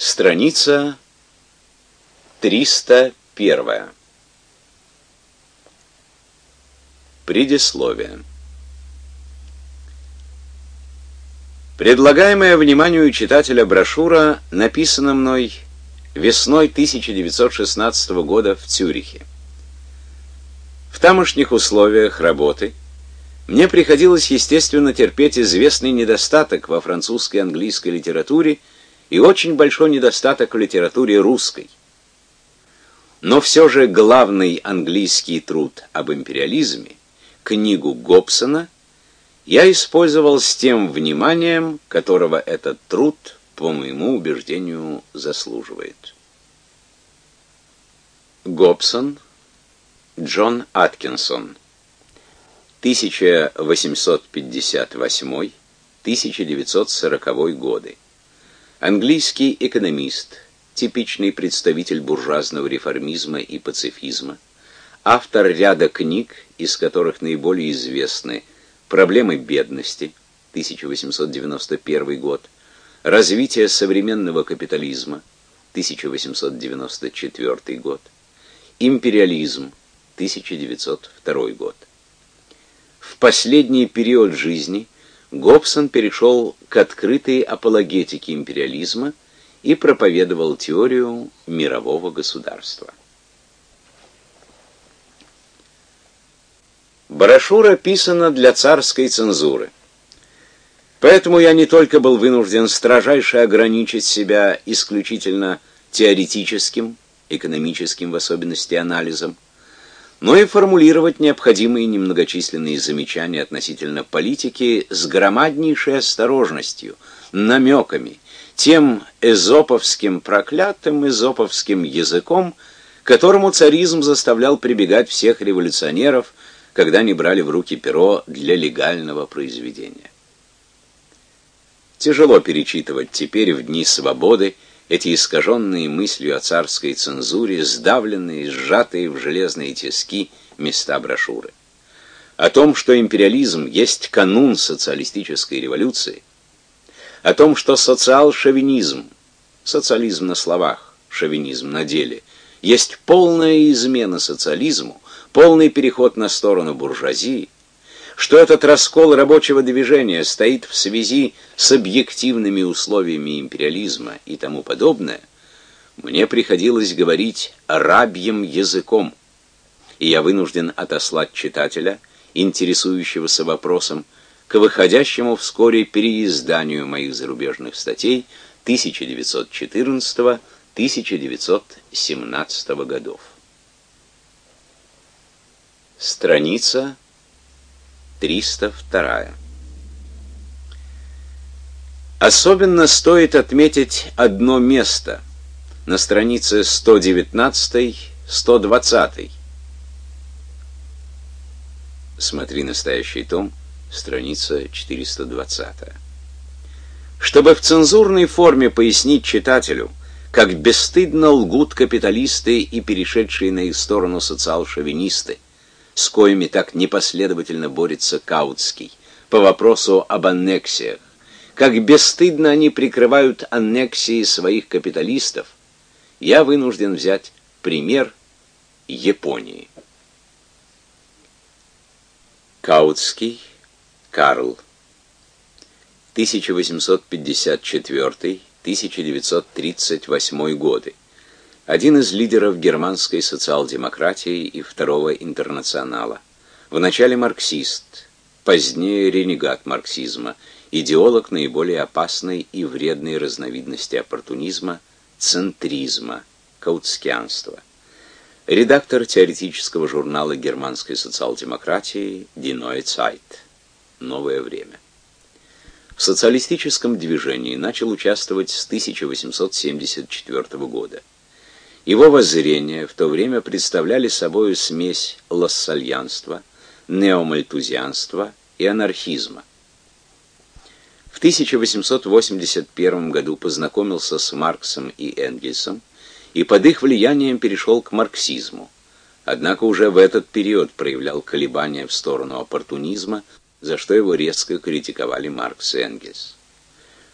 Страница 301. Предисловие. Предлагаемая вниманию читателя брошюра написана мной весной 1916 года в Цюрихе. В тамошних условиях работы мне приходилось, естественно, терпеть известный недостаток во французской и английской литературе и очень большой недостаток в литературе русской. Но все же главный английский труд об империализме, книгу Гобсона, я использовал с тем вниманием, которого этот труд, по моему убеждению, заслуживает. Гобсон, Джон Аткинсон, 1858-1940 годы. Английский экономист, типичный представитель буржуазного реформизма и пацифизма, автор ряда книг, из которых наиболее известны «Проблемы бедности» 1891 год, «Развитие современного капитализма» 1894 год, «Империализм» 1902 год. В последний период жизни – Гобсон перешел к открытой апологетике империализма и проповедовал теорию мирового государства. Брошюра писана для царской цензуры. Поэтому я не только был вынужден строжайше ограничить себя исключительно теоретическим, экономическим в особенности анализом, но и формулировать необходимые немногочисленные замечания относительно политики с громаднейшей осторожностью, намеками, тем эзоповским проклятым эзоповским языком, которому царизм заставлял прибегать всех революционеров, когда они брали в руки перо для легального произведения. Тяжело перечитывать теперь в дни свободы эти искаженные мыслью о царской цензуре, сдавленные, сжатые в железные тиски места брошюры. О том, что империализм есть канун социалистической революции, о том, что социал-шовинизм, социализм на словах, шовинизм на деле, есть полная измена социализму, полный переход на сторону буржуазии, что этот раскол рабочего движения стоит в связи с объективными условиями империализма и тому подобное, мне приходилось говорить рабьим языком, и я вынужден отослать читателя, интересующегося вопросом, к выходящему вскоре переизданию моих зарубежных статей 1914-1917 годов. Страница 302. Особенно стоит отметить одно место на странице 119-120. Смотри настоящий том, страница 420. Чтобы в цензурной форме пояснить читателю, как бесстыдно лгут капиталисты и перешедшие на их сторону социал-шовинисты, с коими так непоследовательно борется Каутский, по вопросу об аннексиях, как бесстыдно они прикрывают аннексии своих капиталистов, я вынужден взять пример Японии. Каутский, Карл, 1854-1938 годы один из лидеров германской социал-демократии и второго интернационала. Вначале марксист, позднее ренегат марксизма, идеолог наиболее опасной и вредной разновидности оппортунизма центризма, каутскианства. Редактор теоретического журнала германской социал-демократии Neue Zeit. Новое время. В социалистическом движении начал участвовать с 1874 года. Его воззрения в то время представляли собой смесь лассальянства, неомальтузианства и анархизма. В 1881 году познакомился с Марксом и Энгельсом и под их влиянием перешел к марксизму. Однако уже в этот период проявлял колебания в сторону оппортунизма, за что его резко критиковали Маркс и Энгельс.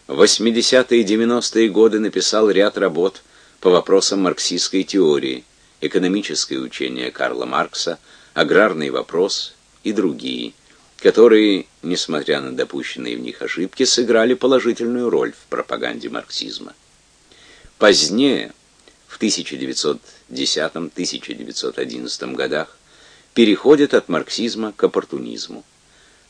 В 80-е и 90-е годы написал ряд работ по вопросам марксистской теории, экономическое учение Карла Маркса, аграрный вопрос и другие, которые, несмотря на допущенные в них ошибки, сыграли положительную роль в пропаганде марксизма. Позднее, в 1910-1911 годах, переходит от марксизма к оппортунизму.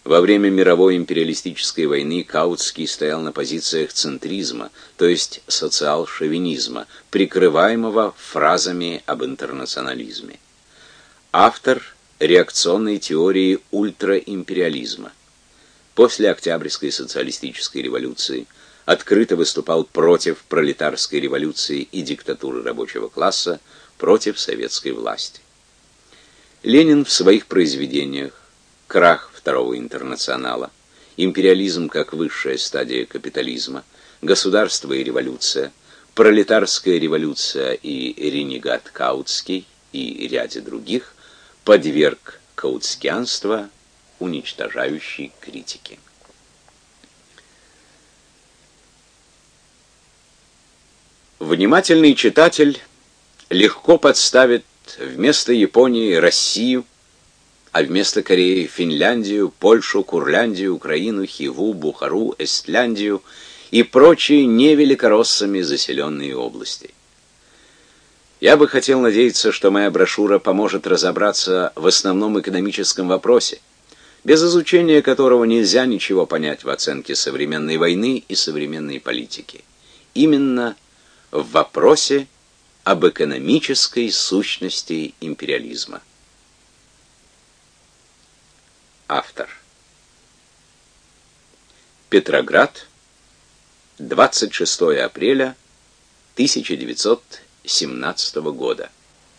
Во время мировой империалистической войны Каутский стоял на позициях центризма, то есть социал-шовинизма, прикрываемого фразами об интернационализме. Автор реакционной теории ультраимпериализма. После Октябрьской социалистической революции открыто выступал против пролетарской революции и диктатуры рабочего класса, против советской власти. Ленин в своих произведениях «Крах Второго интернационала», «Империализм как высшая стадия капитализма», «Государство и революция», «Пролетарская революция» и «Ренегат Каутский» и ряде других подверг каутскианство уничтожающей критике. Внимательный читатель легко подставит вместо Японии Россию, а вместо Кореи Финляндию, Польшу, Курляндию, Украину, Хиву, Бухару, Эстляндию и прочие невеликороссами заселенные области. Я бы хотел надеяться, что моя брошюра поможет разобраться в основном экономическом вопросе, без изучения которого нельзя ничего понять в оценке современной войны и современной политики. Именно в вопросе об экономической сущности империализма. Автор. Петроград, 26 апреля 1917 года.